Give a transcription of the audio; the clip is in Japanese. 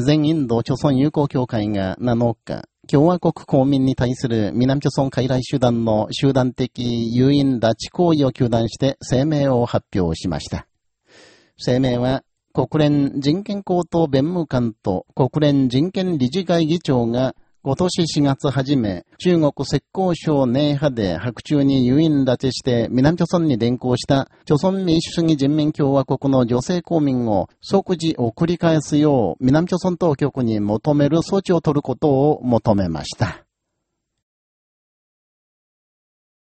全インド朝鮮友好協会が7日、共和国公民に対する南朝鮮傀儡集団の集団的誘引拉致行為を求断して声明を発表しました。声明は、国連人権高等弁務官と国連人権理事会議長が今年4月初め、中国石膏省寧波で白昼に誘引立てして南朝鮮に連行した朝鮮民主主義人民共和国の女性公民を即時送り返すよう南朝鮮当局に求める措置を取ることを求めました。